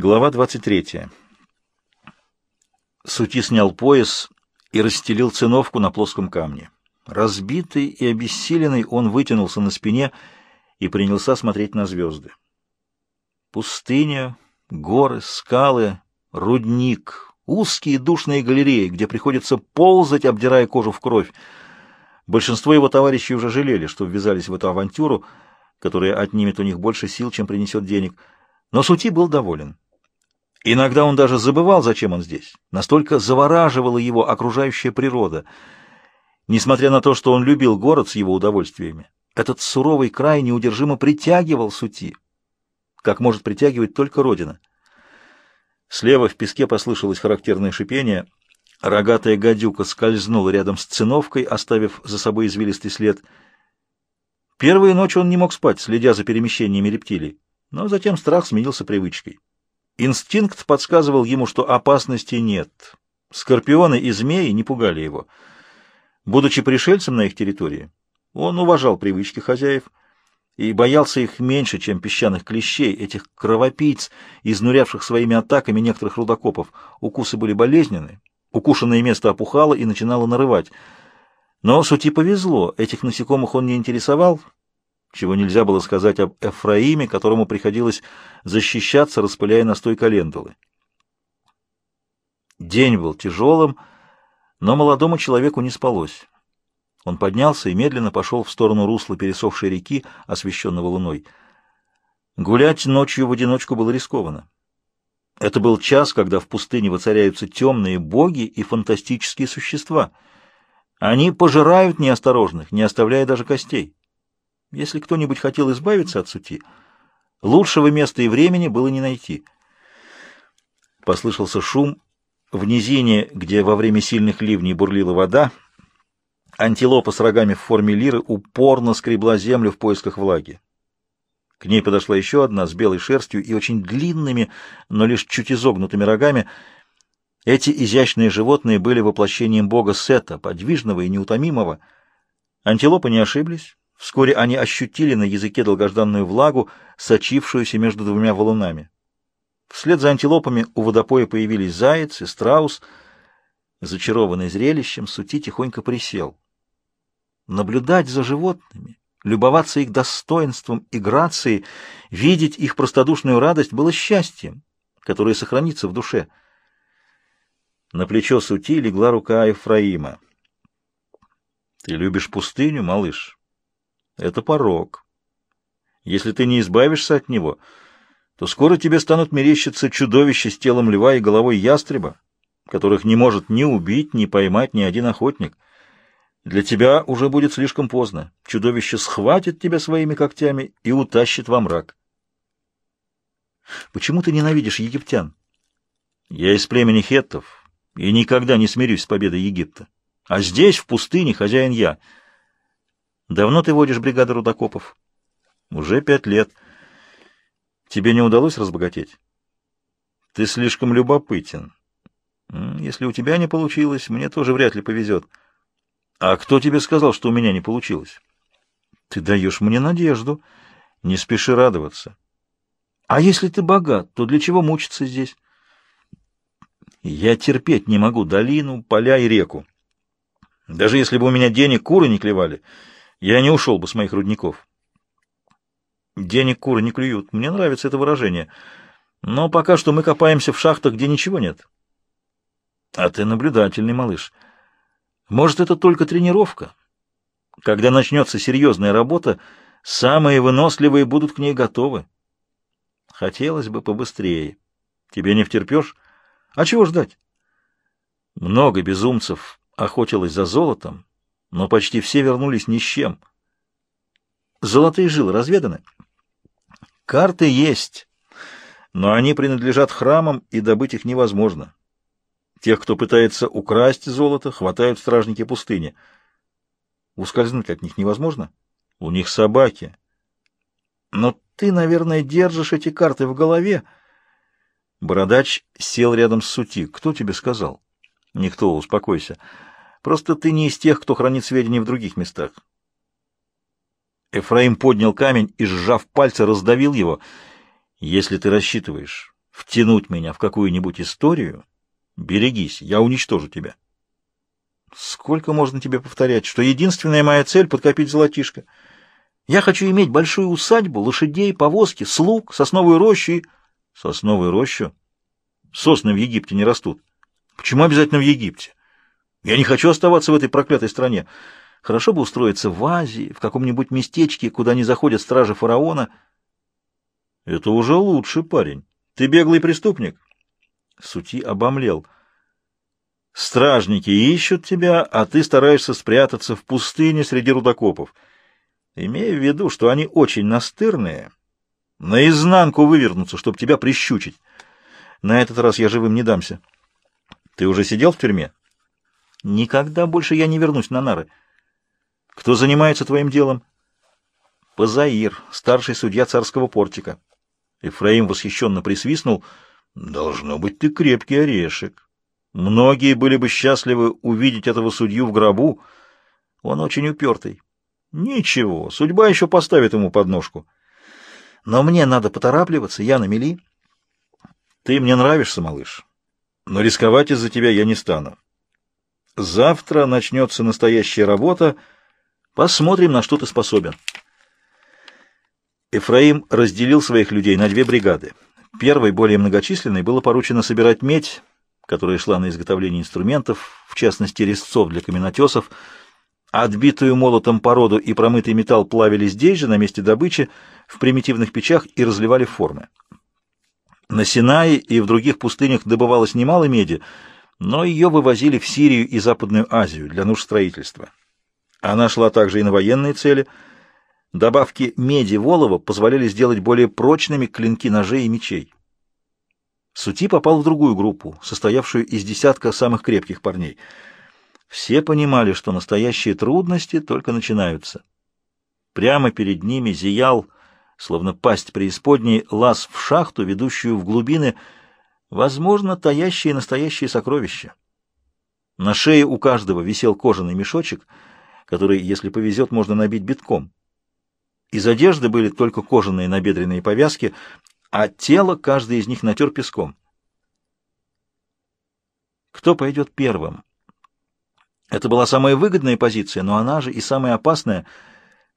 Глава 23. Сути снял пояс и расстелил циновку на плоском камне. Разбитый и обессиленный он вытянулся на спине и принялся смотреть на звезды. Пустыня, горы, скалы, рудник, узкие душные галереи, где приходится ползать, обдирая кожу в кровь. Большинство его товарищей уже жалели, что ввязались в эту авантюру, которая отнимет у них больше сил, чем принесет денег. Но Сути был доволен. Иногда он даже забывал, зачем он здесь. Настолько завораживала его окружающая природа. Несмотря на то, что он любил город с его удовольствиями, этот суровый край неудержимо притягивал Сути, как может притягивать только Родина. Слева в песке послышалось характерное шипение. Рогатая гадюка скользнула рядом с циновкой, оставив за собой извилистый след. Первые ночи он не мог спать, следя за перемещениями рептилий, но затем страх сменился привычкой. Инстинкт подсказывал ему, что опасности нет. Скорпионы и змеи не пугали его. Будучи пришельцем на их территории, он уважал привычки хозяев и боялся их меньше, чем песчаных клещей, этих кровопийц, изнурявших своими атаками некоторых рудокопов. Укусы были болезненны, укушенное место опухало и начинало нарывать. Но Сути повезло, этих насекомых он не интересовал, чего нельзя было сказать об Эфраиме, которому приходилось защищаться, распыляя настой календулы. День был тяжелым, но молодому человеку не спалось. Он поднялся и медленно пошел в сторону русла пересохшей реки, освещенного луной. Гулять ночью в одиночку было рискованно. Это был час, когда в пустыне воцаряются темные боги и фантастические существа. Они пожирают неосторожных, не оставляя даже костей. Если кто-нибудь хотел избавиться от сути, лучшего места и времени было не найти. Послышался шум. В низине, где во время сильных ливней бурлила вода, антилопа с рогами в форме лиры упорно скребла землю в поисках влаги. К ней подошла еще одна с белой шерстью и очень длинными, но лишь чуть изогнутыми рогами. Эти изящные животные были воплощением бога Сета, подвижного и неутомимого. Антилопы не ошиблись. Вскоре они ощутили на языке долгожданную влагу, сочившуюся между двумя валунами. Вслед за антилопами у водопоя появились заяц и страус. Зачарованный зрелищем, Сути тихонько присел. Наблюдать за животными, любоваться их достоинством и грацией, видеть их простодушную радость было счастьем, которое сохранится в душе. На плечо Сути легла рука Ефраима. — Ты любишь пустыню, малыш? Это порог. Если ты не избавишься от него, то скоро тебе станут мерещиться чудовища с телом льва и головой ястреба, которых не может ни убить, ни поймать ни один охотник. Для тебя уже будет слишком поздно. Чудовище схватит тебя своими когтями и утащит во мрак. Почему ты ненавидишь египтян? Я из племени хеттов и никогда не смирюсь с победой Египта. А здесь, в пустыне, хозяин я — Давно ты водишь бригаду рудокопов? Уже пять лет. Тебе не удалось разбогатеть? Ты слишком любопытен. Если у тебя не получилось, мне тоже вряд ли повезет. А кто тебе сказал, что у меня не получилось? Ты даешь мне надежду. Не спеши радоваться. А если ты богат, то для чего мучиться здесь? Я терпеть не могу долину, поля и реку. Даже если бы у меня денег куры не клевали, я не ушел бы с моих рудников. Денег куры не клюют. Мне нравится это выражение. Но пока что мы копаемся в шахтах, где ничего нет. А ты наблюдательный малыш. Может, это только тренировка? Когда начнется серьезная работа, самые выносливые будут к ней готовы. Хотелось бы побыстрее. Тебе не втерпешь? А чего ждать? Много безумцев охотилось за золотом, но почти все вернулись ни с чем. Золотые жилы разведаны? Карты есть, но они принадлежат храмам, и добыть их невозможно. Тех, кто пытается украсть золото, хватают стражники пустыни. Ускользнуть от них невозможно? У них собаки. Но ты, наверное, держишь эти карты в голове. Бородач сел рядом с Сути. Кто тебе сказал? Никто, успокойся. Просто ты не из тех, кто хранит сведения в других местах. Эфраим поднял камень и, сжав пальцы, раздавил его. Если ты рассчитываешь втянуть меня в какую-нибудь историю, берегись, я уничтожу тебя. Сколько можно тебе повторять, что единственная моя цель — подкопить золотишко? Я хочу иметь большую усадьбу, лошадей, повозки, слуг, сосновую рощу и... Сосновую рощу? Сосны в Египте не растут. Почему обязательно в Египте? Я не хочу оставаться в этой проклятой стране. Хорошо бы устроиться в Азии, в каком-нибудь местечке, куда не заходят стражи фараона. Это уже лучше, парень. Ты беглый преступник. Сути обомлел. Стражники ищут тебя, а ты стараешься спрятаться в пустыне среди рудокопов. Имея в виду, что они очень настырные, наизнанку вывернутся, чтобы тебя прищучить. На этот раз я живым не дамся. Ты уже сидел в тюрьме? Никогда больше я не вернусь на нары. Кто занимается твоим делом? Пазаир, старший судья царского портика. Ефраим восхищенно присвистнул. Должно быть, ты крепкий орешек. Многие были бы счастливы увидеть этого судью в гробу. Он очень упертый. Ничего, судьба еще поставит ему подножку. Но мне надо поторапливаться, я на мели. Ты мне нравишься, малыш, но рисковать из-за тебя я не стану. Завтра начнется настоящая работа. Посмотрим, на что ты способен. Эфраим разделил своих людей на две бригады. Первой, более многочисленной, было поручено собирать медь, которая шла на изготовление инструментов, в частности резцов для каменотесов. Отбитую молотом породу и промытый металл плавили здесь же, на месте добычи, в примитивных печах и разливали формы. На Синае и в других пустынях добывалось немало меди, но ее вывозили в Сирию и Западную Азию для нужд строительства. Она шла также и на военные цели. Добавки меди волова позволяли сделать более прочными клинки ножей и мечей. Сути попал в другую группу, состоявшую из десятка самых крепких парней. Все понимали, что настоящие трудности только начинаются. Прямо перед ними зиял, словно пасть преисподней, лаз в шахту, ведущую в глубины, возможно, таящие настоящие сокровища. На шее у каждого висел кожаный мешочек, который, если повезет, можно набить битком. Из одежды были только кожаные набедренные повязки, а тело каждый из них натер песком. Кто пойдет первым? Это была самая выгодная позиция, но она же и самая опасная.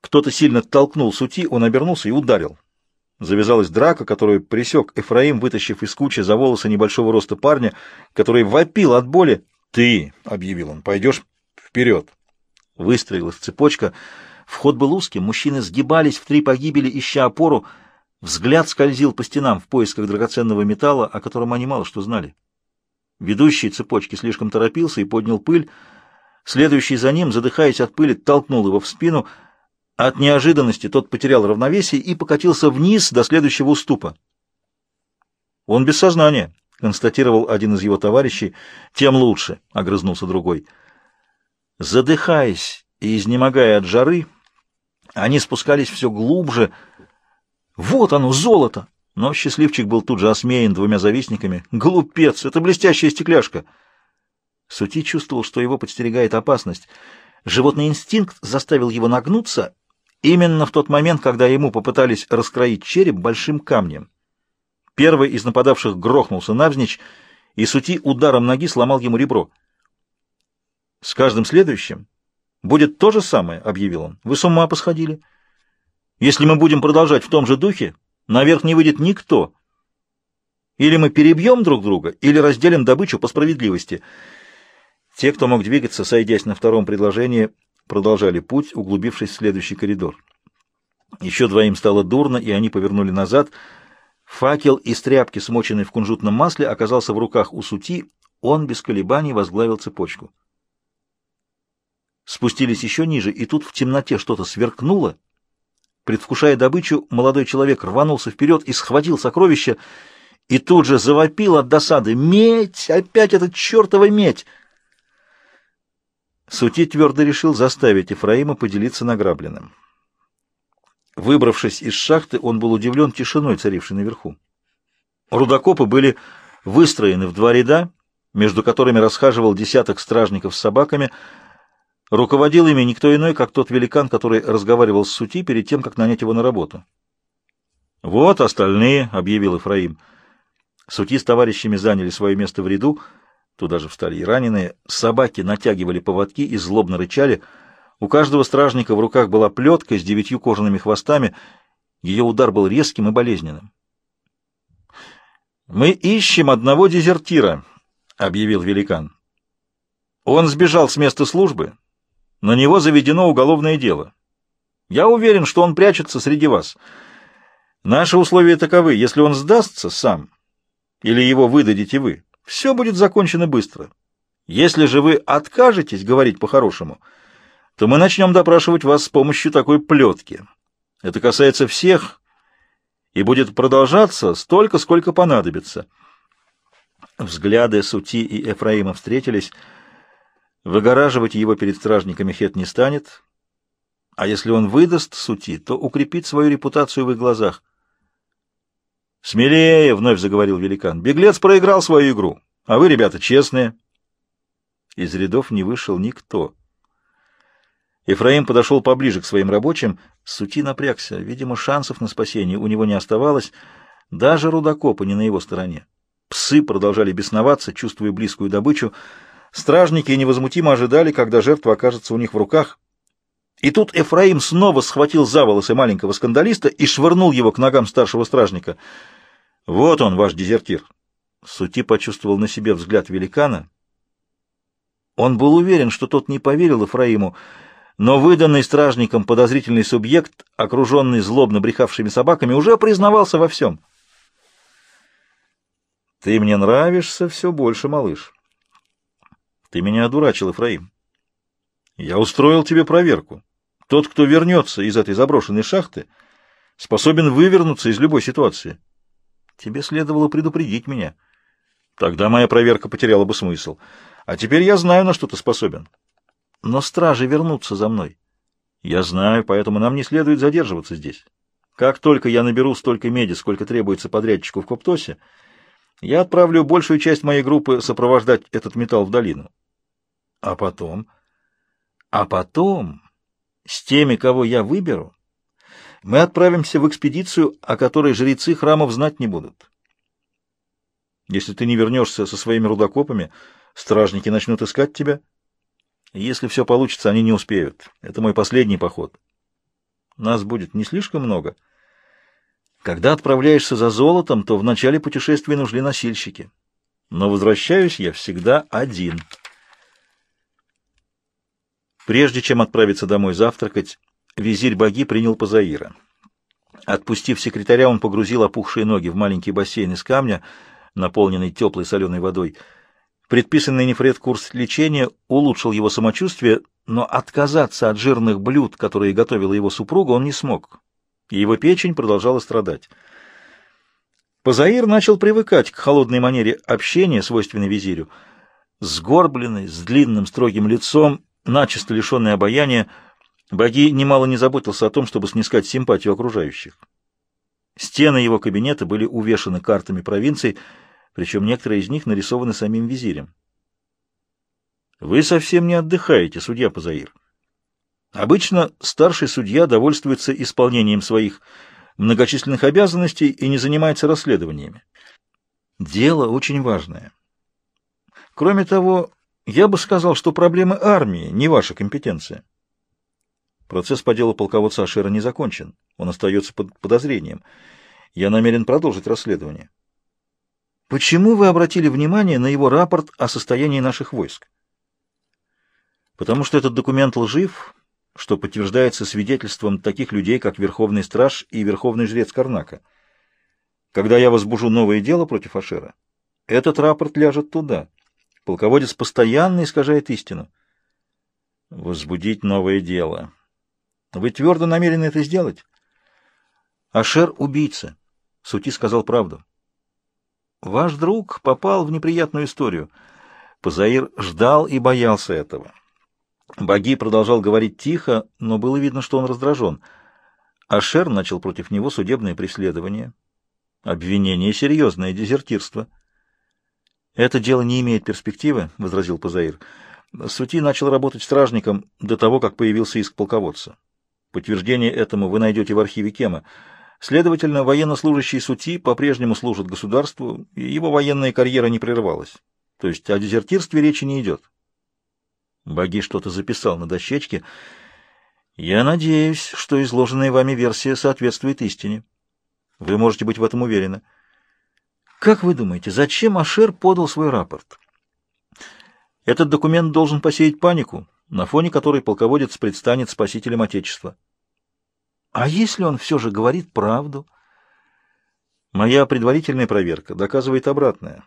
Кто-то сильно толкнул сути, он обернулся и ударил. Завязалась драка, которую пресек Эфраим, вытащив из кучи за волосы небольшого роста парня, который вопил от боли. «Ты», — объявил он, — «пойдешь вперед». Выстроилась цепочка. Вход был узким, мужчины сгибались в три погибели, ища опору. Взгляд скользил по стенам в поисках драгоценного металла, о котором они мало что знали. Ведущий цепочки слишком торопился и поднял пыль. Следующий за ним, задыхаясь от пыли, толкнул его в спину — от неожиданности тот потерял равновесие и покатился вниз до следующего уступа. «Он без сознания», — констатировал один из его товарищей. «Тем лучше», — огрызнулся другой. Задыхаясь и изнемогая от жары, они спускались все глубже. «Вот оно, золото!» Но счастливчик был тут же осмеян двумя завистниками. «Глупец! Это блестящая стекляшка!» Сути чувствовал, что его подстерегает опасность. Животный инстинкт заставил его нагнуться Именно в тот момент, когда ему попытались раскроить череп большим камнем. Первый из нападавших грохнулся навзничь, и Сути ударом ноги сломал ему ребро. «С каждым следующим будет то же самое», — объявил он. «Вы с ума посходили? Если мы будем продолжать в том же духе, наверх не выйдет никто. Или мы перебьем друг друга, или разделим добычу по справедливости». Те, кто мог двигаться, сойдясь на втором предложении, продолжали путь, углубившись в следующий коридор. Еще двоим стало дурно, и они повернули назад. Факел из тряпки, смоченный в кунжутном масле, оказался в руках у сути, он без колебаний возглавил цепочку. Спустились еще ниже, и тут в темноте что-то сверкнуло. Предвкушая добычу, молодой человек рванулся вперед и схватил сокровище, и тут же завопил от досады. «Медь! Опять этот чертова медь!» Сути твердо решил заставить Ефраима поделиться награбленным. Выбравшись из шахты, он был удивлен тишиной, царившей наверху. Рудокопы были выстроены в два ряда, между которыми расхаживал десяток стражников с собаками. Руководил ими никто иной, как тот великан, который разговаривал с Сути перед тем, как нанять его на работу. «Вот остальные», — объявил Ефраим. Сути с товарищами заняли свое место в ряду, туда же встали и раненые. Собаки натягивали поводки и злобно рычали. У каждого стражника в руках была плетка с девятью кожаными хвостами. Ее удар был резким и болезненным. «Мы ищем одного дезертира», — объявил великан. «Он сбежал с места службы. На него заведено уголовное дело. Я уверен, что он прячется среди вас. Наши условия таковы. Если он сдастся сам, или его выдадите вы, все будет закончено быстро. Если же вы откажетесь говорить по-хорошему, то мы начнем допрашивать вас с помощью такой плетки. Это касается всех и будет продолжаться столько, сколько понадобится. Взгляды Сути и Эфраима встретились. Выгораживать его перед стражниками Хет не станет, а если он выдаст Сути, то укрепит свою репутацию в их глазах. «Смелее!» — вновь заговорил великан. «Беглец проиграл свою игру, а вы, ребята, честные». Из рядов не вышел никто. Ефраим подошел поближе к своим рабочим. Сути напрягся. Видимо, шансов на спасение у него не оставалось. Даже рудокопы не на его стороне. Псы продолжали бесноваться, чувствуя близкую добычу. Стражники невозмутимо ожидали, когда жертва окажется у них в руках. И тут Ефраим снова схватил за волосы маленького скандалиста и швырнул его к ногам старшего стражника. «Вот он, ваш дезертир!» Сути почувствовал на себе взгляд великана. Он был уверен, что тот не поверил Ефраиму, но выданный стражником подозрительный субъект, окруженный злобно брехавшими собаками, уже признавался во всем. «Ты мне нравишься все больше, малыш. Ты меня одурачил, Ефраим. Я устроил тебе проверку. Тот, кто вернется из этой заброшенной шахты, способен вывернуться из любой ситуации. Тебе следовало предупредить меня. Тогда моя проверка потеряла бы смысл. А теперь я знаю, на что ты способен». Но стражи вернутся за мной. Я знаю, поэтому нам не следует задерживаться здесь. Как только я наберу столько меди, сколько требуется подрядчику в Коптосе, я отправлю большую часть моей группы сопровождать этот металл в долину. А потом... А потом, с теми, кого я выберу, мы отправимся в экспедицию, о которой жрецы храмов знать не будут. Если ты не вернешься со своими рудокопами, стражники начнут искать тебя — если все получится, они не успеют. Это мой последний поход. Нас будет не слишком много. Когда отправляешься за золотом, то в начале путешествия нужны носильщики. Но возвращаюсь я всегда один. Прежде чем отправиться домой завтракать, визирь Баги принял Пазаира. Отпустив секретаря, он погрузил опухшие ноги в маленький бассейн из камня, наполненный теплой соленой водой. Предписанный Нефред курс лечения улучшил его самочувствие, но отказаться от жирных блюд, которые готовила его супруга, он не смог, и его печень продолжала страдать. Позаир начал привыкать к холодной манере общения, свойственной визирю. Сгорбленный, с длинным строгим лицом, начисто лишенный обаяния, Боги немало не заботился о том, чтобы снискать симпатию окружающих. Стены его кабинета были увешаны картами провинций, причем некоторые из них нарисованы самим визирем. Вы совсем не отдыхаете, судья Пазаир. Обычно старший судья довольствуется исполнением своих многочисленных обязанностей и не занимается расследованиями. Дело очень важное. Кроме того, я бы сказал, что проблемы армии не ваша компетенция. Процесс по делу полководца Ашера не закончен. Он остается под подозрением. Я намерен продолжить расследование. Почему вы обратили внимание на его рапорт о состоянии наших войск? Потому что этот документ лжив, что подтверждается свидетельством таких людей, как Верховный Страж и Верховный Жрец Карнака. Когда я возбужу новое дело против Ашера, этот рапорт ляжет туда. Полководец постоянно искажает истину. Возбудить новое дело. Вы твердо намерены это сделать? Ашер — убийца. Сути сказал правду. Ваш друг попал в неприятную историю. Пазаир ждал и боялся этого. Баги продолжал говорить тихо, но было видно, что он раздражен. Ашер начал против него судебное преследование. Обвинение — серьезное дезертирство. «Это дело не имеет перспективы», — возразил Пазаир. Сути начал работать стражником до того, как появился иск полководца. Подтверждение этому вы найдете в архиве Кема. Следовательно, военнослужащий Сути по-прежнему служит государству, и его военная карьера не прерывалась. То есть о дезертирстве речи не идет. Баги что-то записал на дощечке. Я надеюсь, что изложенная вами версия соответствует истине. Вы можете быть в этом уверены. Как вы думаете, зачем Ашер подал свой рапорт? Этот документ должен посеять панику, на фоне которой полководец предстанет спасителем Отечества. А если он все же говорит правду? Моя предварительная проверка доказывает обратное.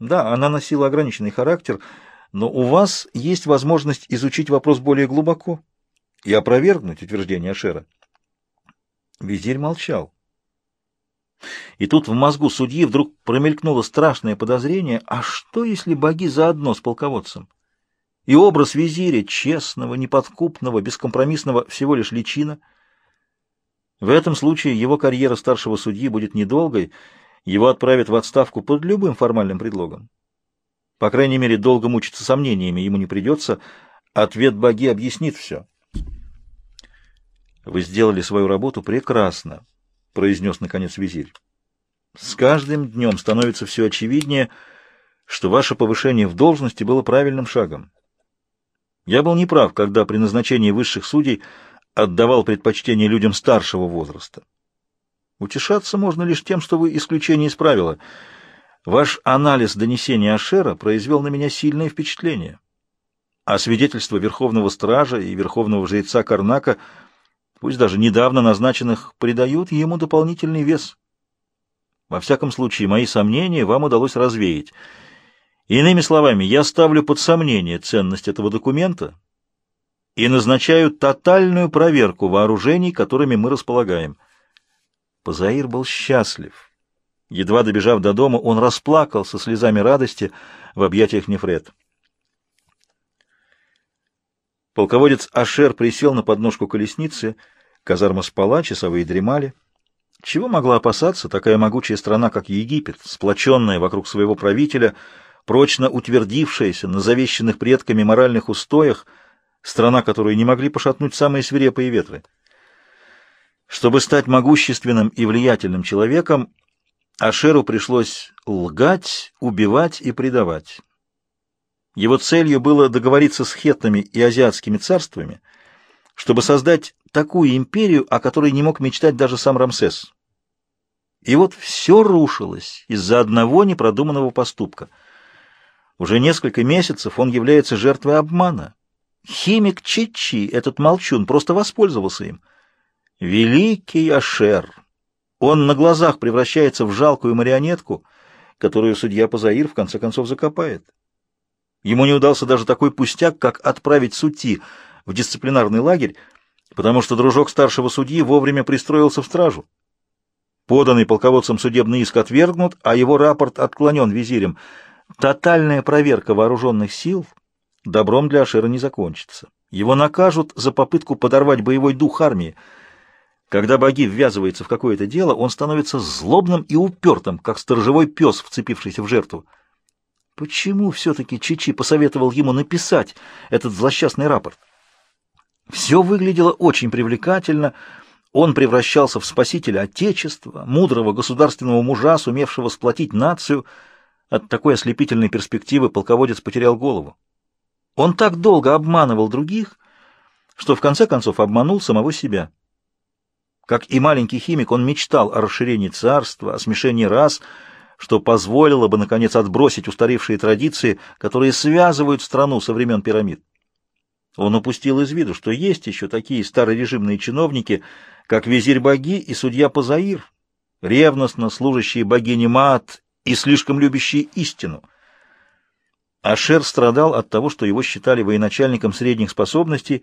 Да, она носила ограниченный характер, но у вас есть возможность изучить вопрос более глубоко и опровергнуть утверждение Ашера. Визирь молчал. И тут в мозгу судьи вдруг промелькнуло страшное подозрение, а что, если боги заодно с полководцем? И образ визиря, честного, неподкупного, бескомпромиссного, всего лишь личина. В этом случае его карьера старшего судьи будет недолгой, его отправят в отставку под любым формальным предлогом. По крайней мере, долго мучиться сомнениями ему не придется, ответ боги объяснит все. «Вы сделали свою работу прекрасно», — произнес, наконец, визирь. «С каждым днем становится все очевиднее, что ваше повышение в должности было правильным шагом. Я был неправ, когда при назначении высших судей отдавал предпочтение людям старшего возраста. Утешаться можно лишь тем, что вы исключение из правила. Ваш анализ донесения Ашера произвел на меня сильное впечатление. А свидетельства Верховного Стража и Верховного Жреца Карнака, пусть даже недавно назначенных, придают ему дополнительный вес. Во всяком случае, мои сомнения вам удалось развеять — Иными словами, я ставлю под сомнение ценность этого документа и назначаю тотальную проверку вооружений, которыми мы располагаем. Позаир был счастлив. Едва добежав до дома, он расплакался слезами радости в объятиях Нефред. Полководец Ашер присел на подножку колесницы, казарма спала, часовые дремали. Чего могла опасаться такая могучая страна, как Египет, сплоченная вокруг своего правителя — прочно утвердившаяся на завещанных предками моральных устоях, страна, которую не могли пошатнуть самые свирепые ветры. Чтобы стать могущественным и влиятельным человеком, Ашеру пришлось лгать, убивать и предавать. Его целью было договориться с хеттами и азиатскими царствами, чтобы создать такую империю, о которой не мог мечтать даже сам Рамсес. И вот все рушилось из-за одного непродуманного поступка — уже несколько месяцев он является жертвой обмана. Химик Чичи, этот молчун, просто воспользовался им. Великий Ашер! Он на глазах превращается в жалкую марионетку, которую судья Пазаир в конце концов закопает. Ему не удался даже такой пустяк, как отправить Сути в дисциплинарный лагерь, потому что дружок старшего судьи вовремя пристроился в стражу. Поданный полководцем судебный иск отвергнут, а его рапорт отклонен визирем — Тотальная проверка вооруженных сил добром для Ашера не закончится. Его накажут за попытку подорвать боевой дух армии. Когда боги ввязывается в какое-то дело, он становится злобным и упертым, как сторожевой пес, вцепившийся в жертву. Почему все-таки Чичи посоветовал ему написать этот злосчастный рапорт? Все выглядело очень привлекательно. Он превращался в спасителя Отечества, мудрого государственного мужа, сумевшего сплотить нацию — от такой ослепительной перспективы полководец потерял голову. Он так долго обманывал других, что в конце концов обманул самого себя. Как и маленький химик, он мечтал о расширении царства, о смешении рас, что позволило бы, наконец, отбросить устаревшие традиции, которые связывают страну со времен пирамид. Он упустил из виду, что есть еще такие старорежимные чиновники, как визирь Баги и судья Пазаир, ревностно служащие богине Маат и слишком любящие истину. Ашер страдал от того, что его считали военачальником средних способностей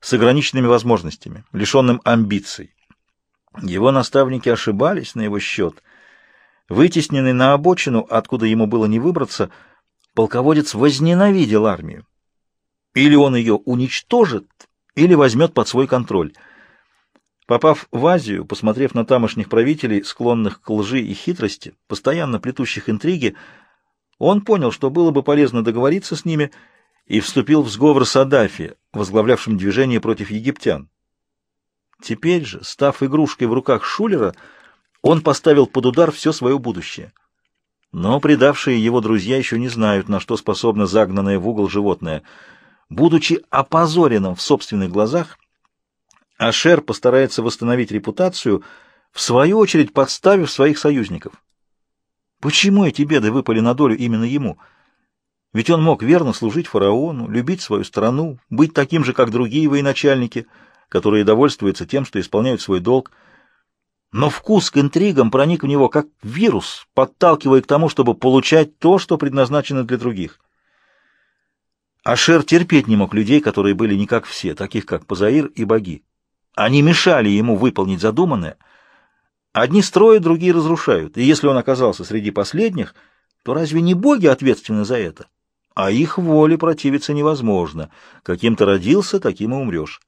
с ограниченными возможностями, лишенным амбиций. Его наставники ошибались на его счет. Вытесненный на обочину, откуда ему было не выбраться, полководец возненавидел армию. Или он ее уничтожит, или возьмет под свой контроль — Попав в Азию, посмотрев на тамошних правителей, склонных к лжи и хитрости, постоянно плетущих интриги, он понял, что было бы полезно договориться с ними, и вступил в сговор с Адафи, возглавлявшим движение против египтян. Теперь же, став игрушкой в руках Шулера, он поставил под удар все свое будущее. Но предавшие его друзья еще не знают, на что способно загнанное в угол животное. Будучи опозоренным в собственных глазах, Ашер постарается восстановить репутацию, в свою очередь подставив своих союзников. Почему эти беды выпали на долю именно ему? Ведь он мог верно служить фараону, любить свою страну, быть таким же, как другие военачальники, которые довольствуются тем, что исполняют свой долг. Но вкус к интригам проник в него как вирус, подталкивая к тому, чтобы получать то, что предназначено для других. Ашер терпеть не мог людей, которые были не как все, таких как Пазаир и боги. Они мешали ему выполнить задуманное. Одни строят, другие разрушают. И если он оказался среди последних, то разве не боги ответственны за это? А их воле противиться невозможно. Каким ты родился, таким и умрешь.